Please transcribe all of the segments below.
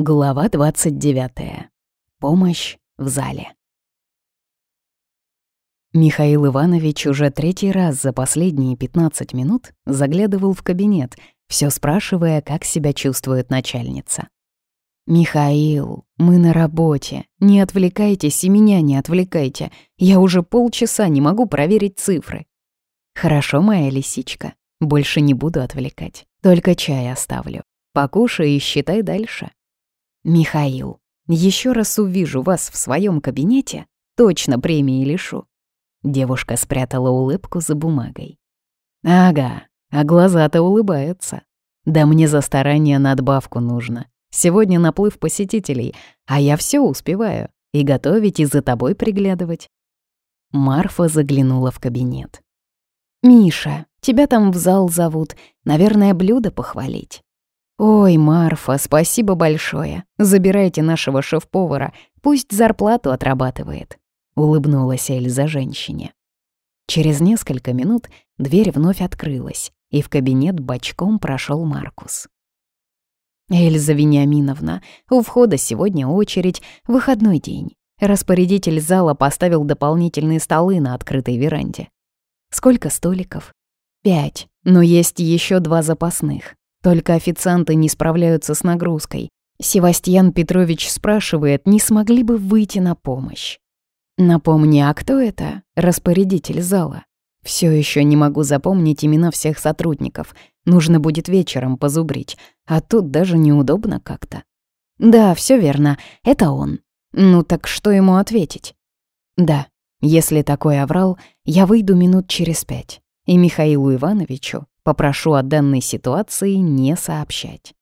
Глава 29. Помощь в зале. Михаил Иванович уже третий раз за последние 15 минут заглядывал в кабинет, все спрашивая, как себя чувствует начальница. «Михаил, мы на работе. Не отвлекайтесь и меня не отвлекайте. Я уже полчаса не могу проверить цифры». «Хорошо, моя лисичка. Больше не буду отвлекать. Только чай оставлю. Покушай и считай дальше». «Михаил, еще раз увижу вас в своем кабинете, точно премии лишу». Девушка спрятала улыбку за бумагой. «Ага, а глаза-то улыбаются. Да мне за старание надбавку нужно. Сегодня наплыв посетителей, а я все успеваю. И готовить, и за тобой приглядывать». Марфа заглянула в кабинет. «Миша, тебя там в зал зовут. Наверное, блюдо похвалить». «Ой, Марфа, спасибо большое. Забирайте нашего шеф-повара, пусть зарплату отрабатывает», — улыбнулась Эльза женщине. Через несколько минут дверь вновь открылась, и в кабинет бочком прошел Маркус. «Эльза Вениаминовна, у входа сегодня очередь, выходной день. Распорядитель зала поставил дополнительные столы на открытой веранде. Сколько столиков? Пять, но есть еще два запасных. Только официанты не справляются с нагрузкой. Севастьян Петрович спрашивает, не смогли бы выйти на помощь. Напомни, а кто это? Распорядитель зала. Все еще не могу запомнить имена всех сотрудников. Нужно будет вечером позубрить. А тут даже неудобно как-то. Да, все верно, это он. Ну так что ему ответить? Да, если такой оврал, я выйду минут через пять. И Михаилу Ивановичу Попрошу о данной ситуации не сообщать».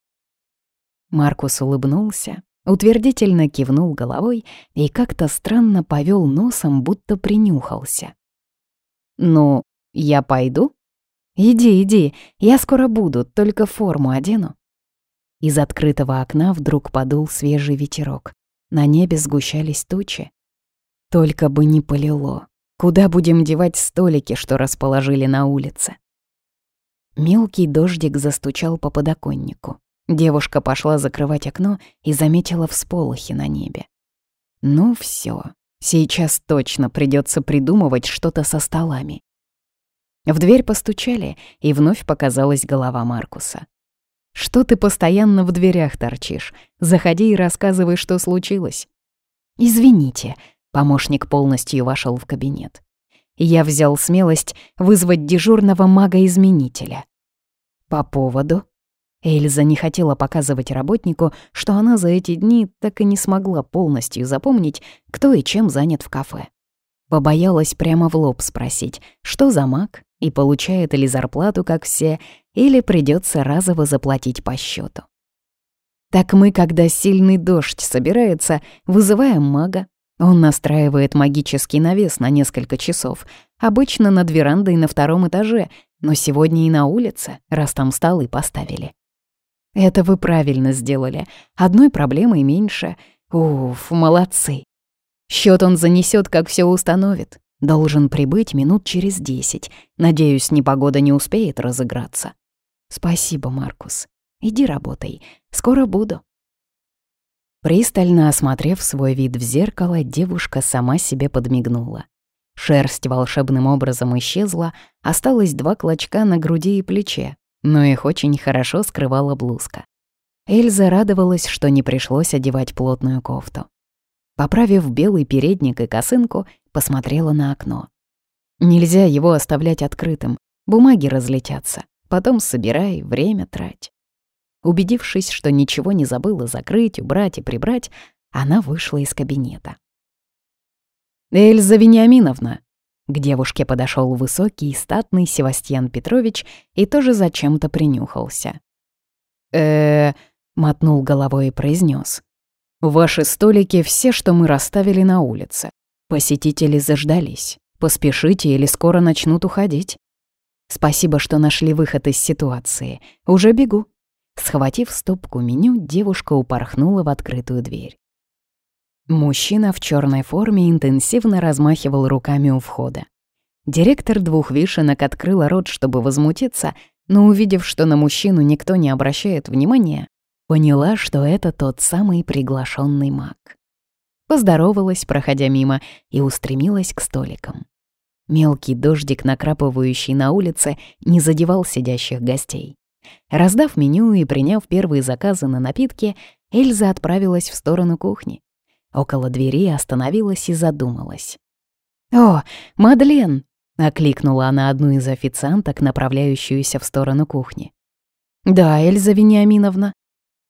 Маркус улыбнулся, утвердительно кивнул головой и как-то странно повел носом, будто принюхался. «Ну, я пойду?» «Иди, иди, я скоро буду, только форму одену». Из открытого окна вдруг подул свежий ветерок. На небе сгущались тучи. Только бы не полило. Куда будем девать столики, что расположили на улице? Мелкий дождик застучал по подоконнику. Девушка пошла закрывать окно и заметила всполохи на небе. Ну все, сейчас точно придется придумывать что-то со столами. В дверь постучали, и вновь показалась голова Маркуса. «Что ты постоянно в дверях торчишь? Заходи и рассказывай, что случилось». «Извините», — помощник полностью вошел в кабинет я взял смелость вызвать дежурного мага-изменителя. По поводу... Эльза не хотела показывать работнику, что она за эти дни так и не смогла полностью запомнить, кто и чем занят в кафе. Побоялась прямо в лоб спросить, что за маг, и получает ли зарплату, как все, или придется разово заплатить по счету. Так мы, когда сильный дождь собирается, вызываем мага, он настраивает магический навес на несколько часов, обычно над верандой на втором этаже, но сегодня и на улице, раз там столы поставили. Это вы правильно сделали. Одной проблемой меньше. Уф, молодцы. Счет он занесет, как все установит. Должен прибыть минут через десять. Надеюсь, непогода не успеет разыграться. Спасибо, Маркус. Иди работай. Скоро буду. Пристально осмотрев свой вид в зеркало, девушка сама себе подмигнула. Шерсть волшебным образом исчезла, осталось два клочка на груди и плече, но их очень хорошо скрывала блузка. Эльза радовалась, что не пришлось одевать плотную кофту. Поправив белый передник и косынку, посмотрела на окно. Нельзя его оставлять открытым, бумаги разлетятся. Потом собирай, время трать. Убедившись, что ничего не забыла закрыть, убрать и прибрать, она вышла из кабинета. «Эльза Вениаминовна!» К девушке подошел высокий и статный Севастьян Петрович и тоже зачем-то принюхался. э мотнул головой и произнес: «Ваши столики — все, что мы расставили на улице. Посетители заждались. Поспешите или скоро начнут уходить. Спасибо, что нашли выход из ситуации. Уже бегу». Схватив стопку меню, девушка упорхнула в открытую дверь. Мужчина в черной форме интенсивно размахивал руками у входа. Директор двух вишенок открыла рот, чтобы возмутиться, но увидев, что на мужчину никто не обращает внимания, Поняла, что это тот самый приглашенный маг. Поздоровалась, проходя мимо, и устремилась к столикам. Мелкий дождик, накрапывающий на улице, не задевал сидящих гостей. Раздав меню и приняв первые заказы на напитки, Эльза отправилась в сторону кухни. Около двери остановилась и задумалась. «О, Мадлен!» — окликнула она одну из официанток, направляющуюся в сторону кухни. «Да, Эльза Вениаминовна».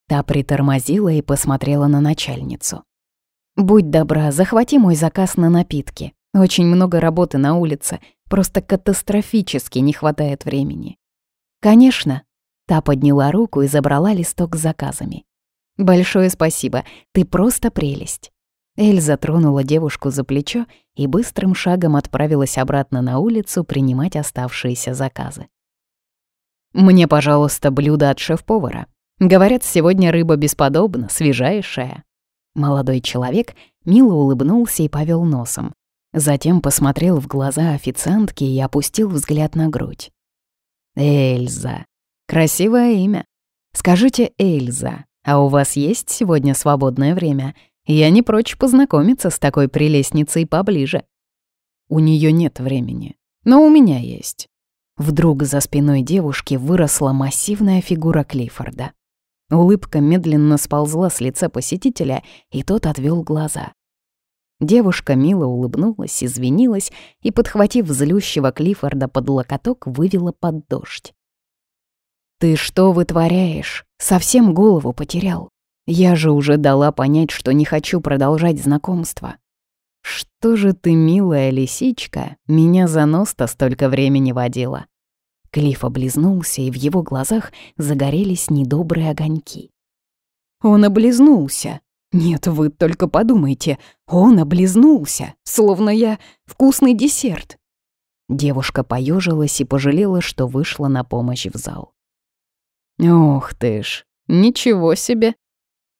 Та притормозила и посмотрела на начальницу. «Будь добра, захвати мой заказ на напитки. Очень много работы на улице, просто катастрофически не хватает времени». «Конечно». Та подняла руку и забрала листок с заказами. «Большое спасибо, ты просто прелесть». Эльза тронула девушку за плечо и быстрым шагом отправилась обратно на улицу принимать оставшиеся заказы. «Мне, пожалуйста, блюдо от шеф-повара. Говорят, сегодня рыба бесподобна, свежайшая». Молодой человек мило улыбнулся и повел носом. Затем посмотрел в глаза официантки и опустил взгляд на грудь. «Эльза. Красивое имя. Скажите, Эльза, а у вас есть сегодня свободное время? Я не прочь познакомиться с такой прелестницей поближе. У нее нет времени, но у меня есть. Вдруг за спиной девушки выросла массивная фигура Клиффорда. Улыбка медленно сползла с лица посетителя, и тот отвел глаза. Девушка мило улыбнулась, извинилась и, подхватив злющего Клиффорда под локоток, вывела под дождь. «Ты что вытворяешь? Совсем голову потерял?» Я же уже дала понять, что не хочу продолжать знакомство. Что же ты, милая лисичка, меня за нос-то столько времени водила? Клифф облизнулся, и в его глазах загорелись недобрые огоньки. Он облизнулся. Нет, вы только подумайте, он облизнулся, словно я вкусный десерт. Девушка поежилась и пожалела, что вышла на помощь в зал. «Ох ты ж, ничего себе!»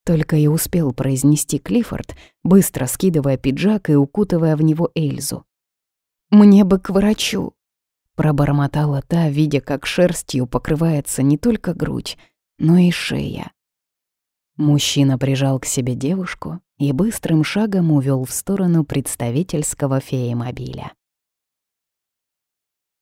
Только и успел произнести Клиффорд, быстро скидывая пиджак и укутывая в него Эльзу. «Мне бы к врачу», — пробормотала та, видя, как шерстью покрывается не только грудь, но и шея. Мужчина прижал к себе девушку и быстрым шагом увел в сторону представительского феемобиля.